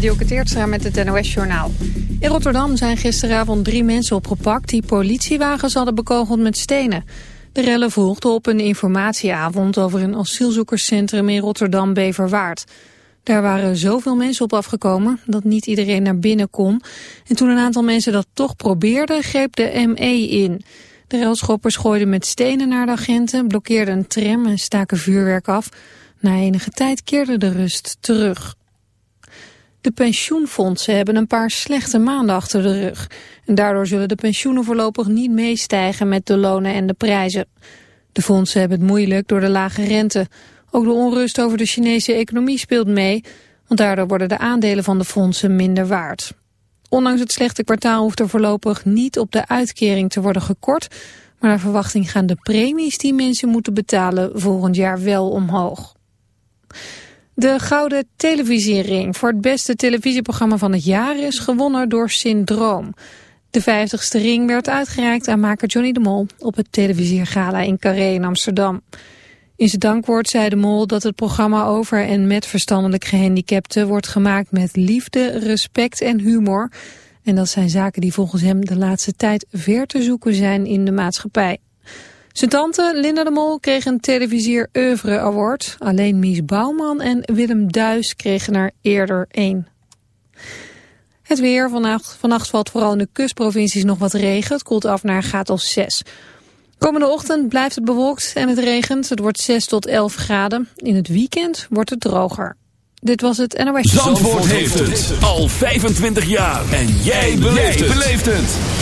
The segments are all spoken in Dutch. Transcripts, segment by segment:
Dielke Teertstra met het NOS-journaal. In Rotterdam zijn gisteravond drie mensen opgepakt... die politiewagens hadden bekogeld met stenen. De rellen volgden op een informatieavond... over een asielzoekerscentrum in Rotterdam-Beverwaard. Daar waren zoveel mensen op afgekomen... dat niet iedereen naar binnen kon. En toen een aantal mensen dat toch probeerden... greep de ME in... De railschoppers gooiden met stenen naar de agenten, blokkeerden een tram en staken vuurwerk af. Na enige tijd keerde de rust terug. De pensioenfondsen hebben een paar slechte maanden achter de rug. En daardoor zullen de pensioenen voorlopig niet meestijgen met de lonen en de prijzen. De fondsen hebben het moeilijk door de lage rente. Ook de onrust over de Chinese economie speelt mee, want daardoor worden de aandelen van de fondsen minder waard. Ondanks het slechte kwartaal hoeft er voorlopig niet op de uitkering te worden gekort, maar naar verwachting gaan de premies die mensen moeten betalen volgend jaar wel omhoog. De Gouden Televisiering voor het beste televisieprogramma van het jaar is gewonnen door Syndroom. De 50ste ring werd uitgereikt aan maker Johnny de Mol op het televisiergala in Carré in Amsterdam. In zijn dankwoord zei de Mol dat het programma over en met verstandelijk gehandicapten wordt gemaakt met liefde, respect en humor. En dat zijn zaken die volgens hem de laatste tijd ver te zoeken zijn in de maatschappij. Zijn tante Linda de Mol kreeg een televisier oeuvre award. Alleen Mies Bouwman en Willem Duis kregen er eerder één. Het weer. Vannacht, vannacht valt vooral in de kustprovincies nog wat regen. Het koelt af naar een graad of 6. Komende ochtend blijft het bewolkt en het regent. Het wordt 6 tot 11 graden. In het weekend wordt het droger. Dit was het NOS. Zandvoort, Zandvoort heeft het al 25 jaar. En jij beleeft het.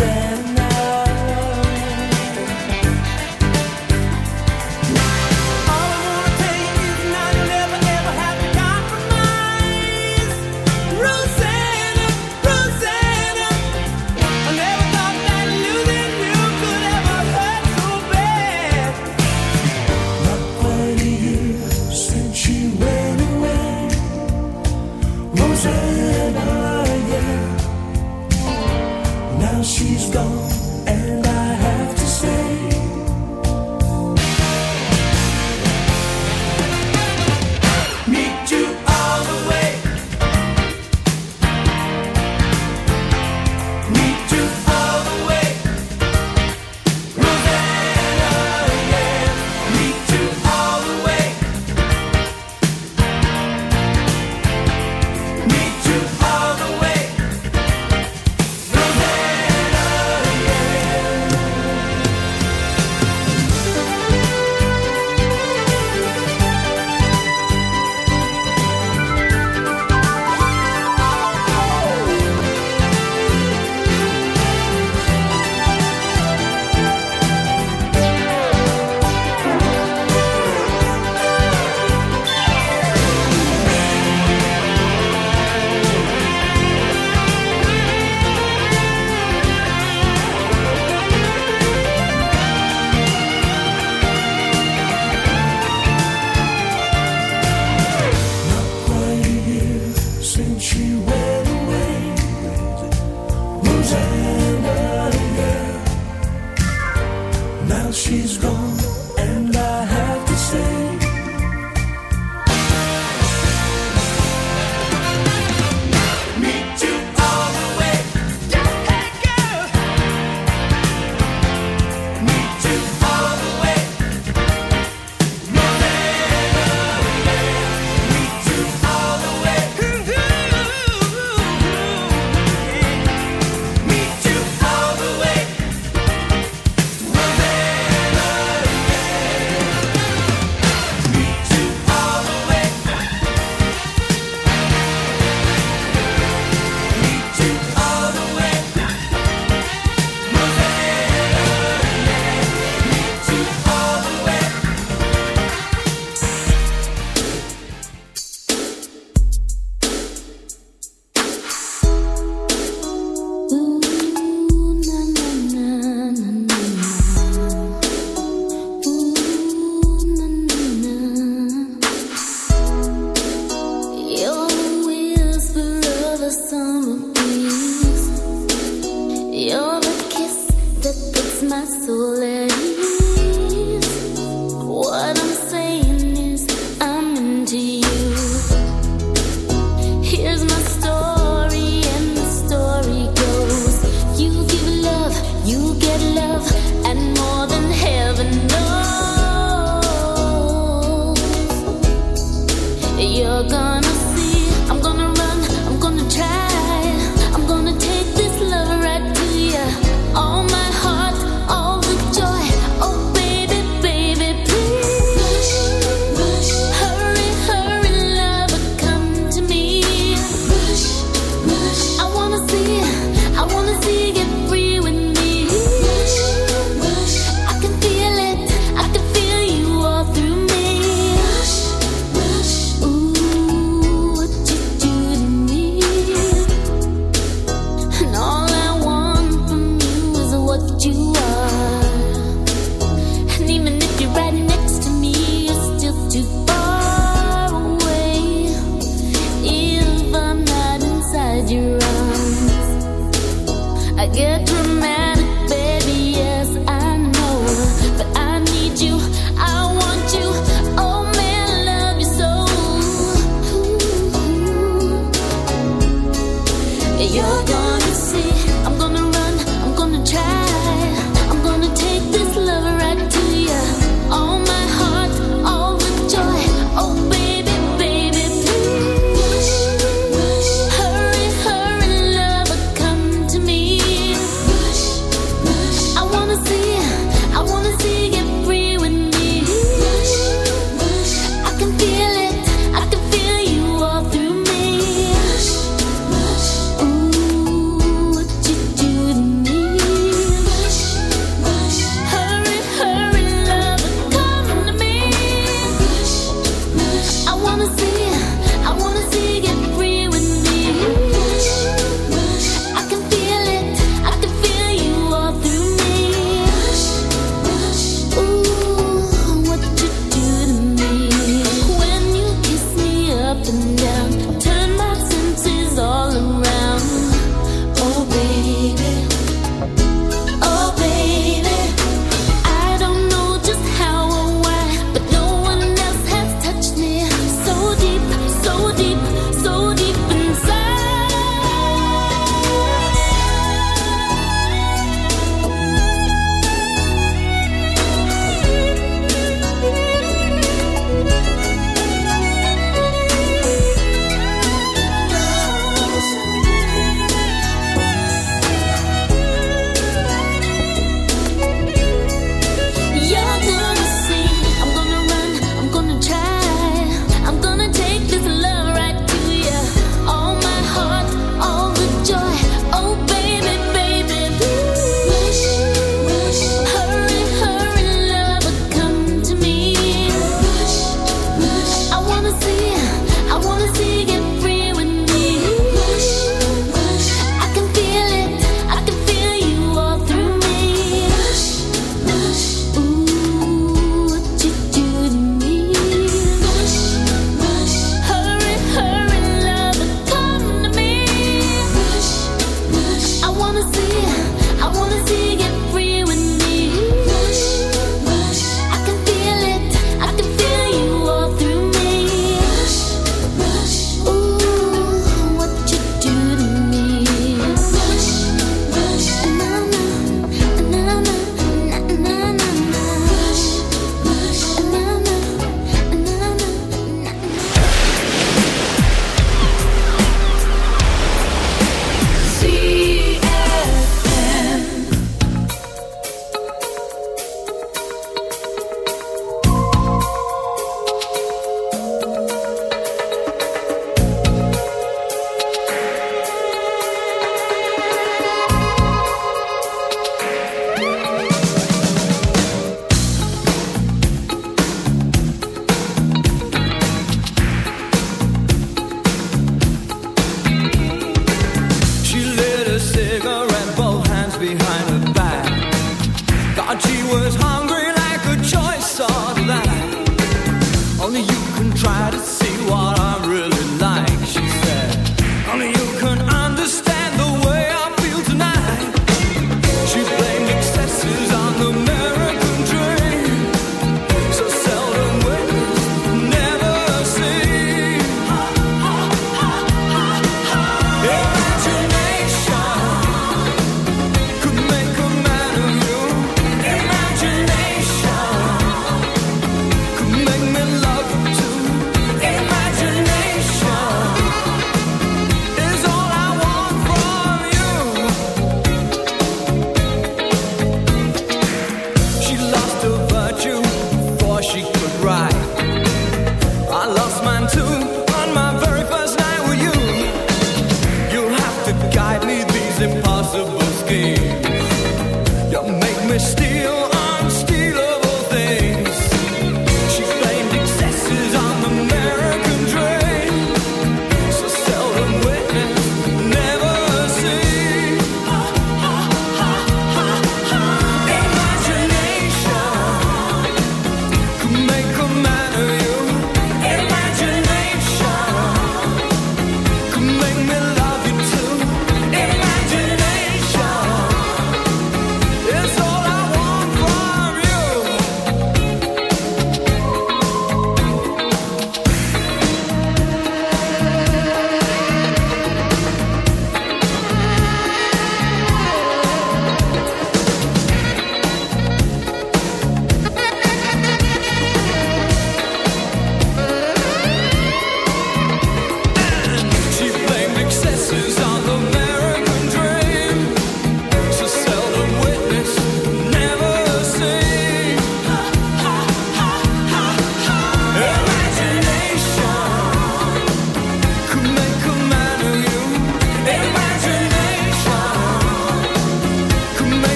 And.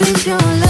lose your love.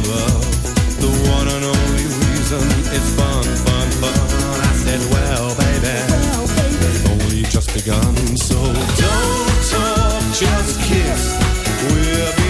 the one and only reason fun, fun, fun. I said, well, baby. we've only just begun. So don't talk, just kiss. We're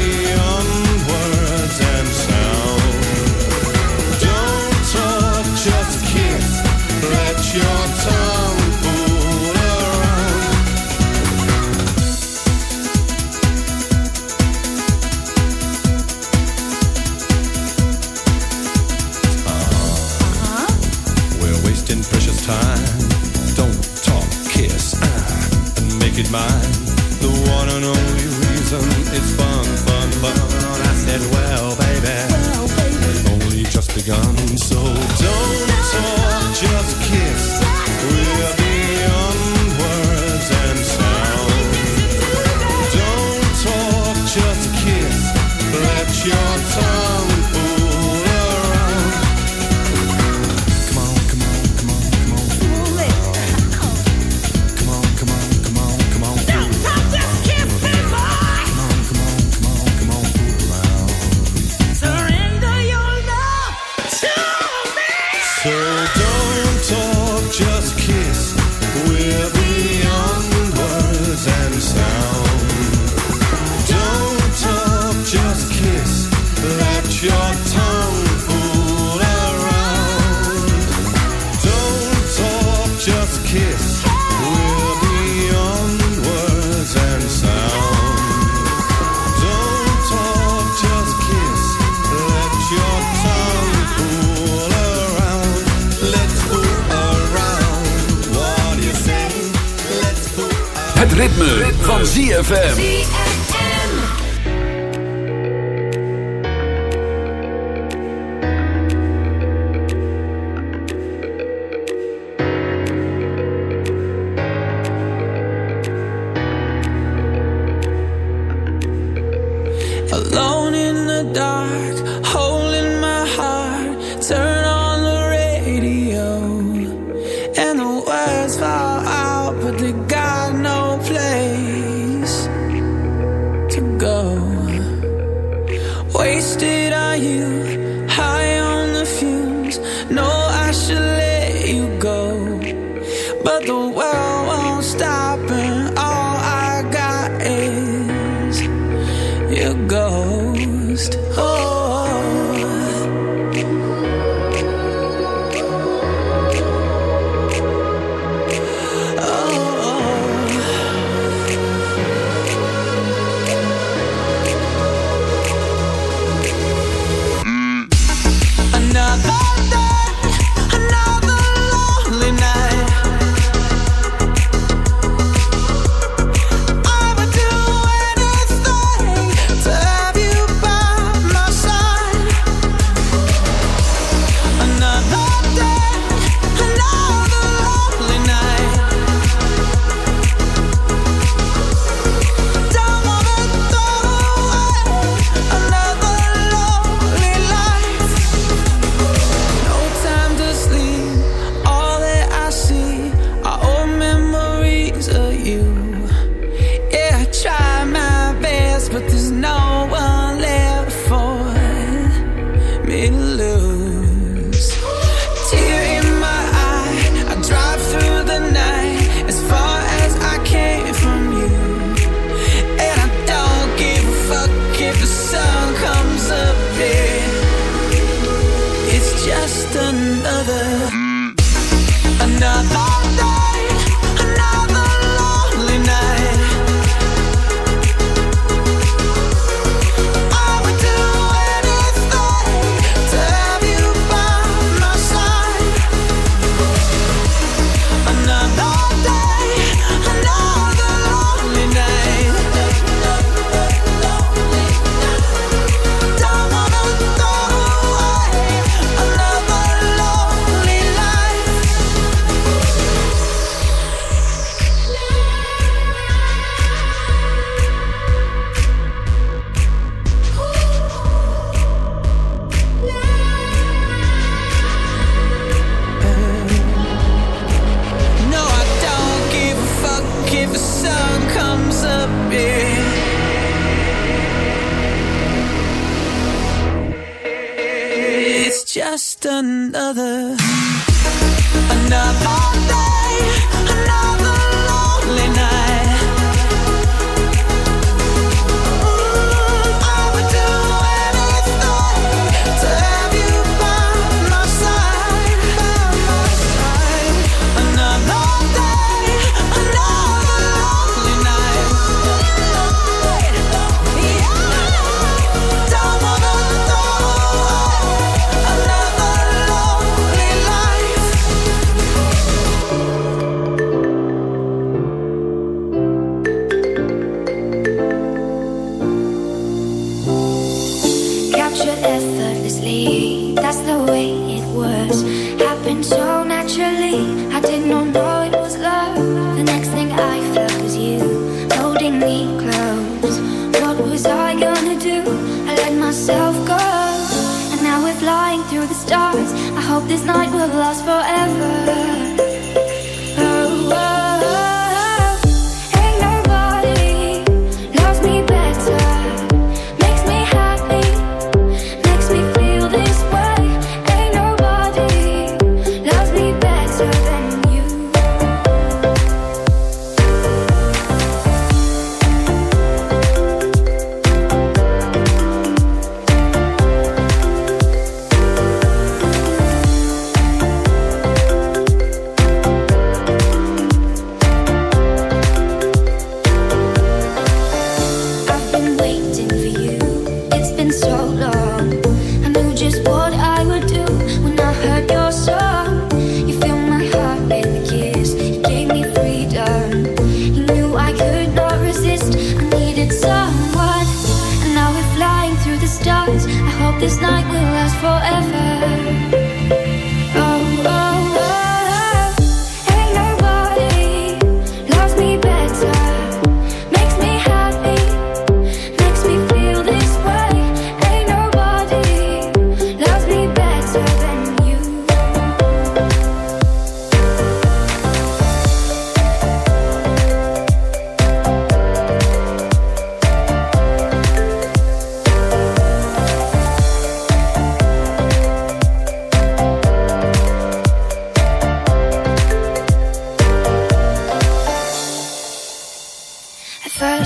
Het ritme, van ZFM.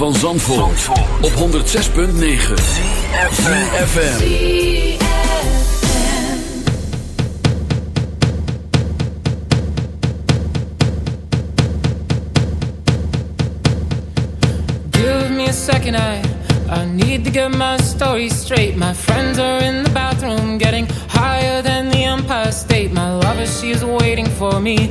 Van Zandvoort, op 106.9 CFFM Give me a second, I, I need to get my story straight. My friends are in the bathroom getting higher than the Empire State. My lover, she is waiting for me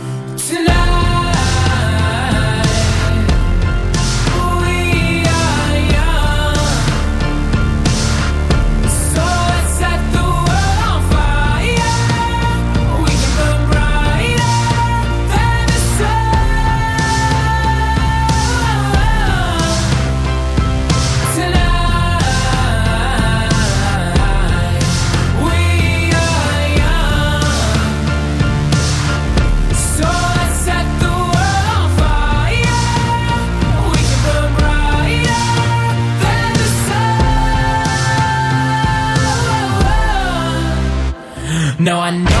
No, I know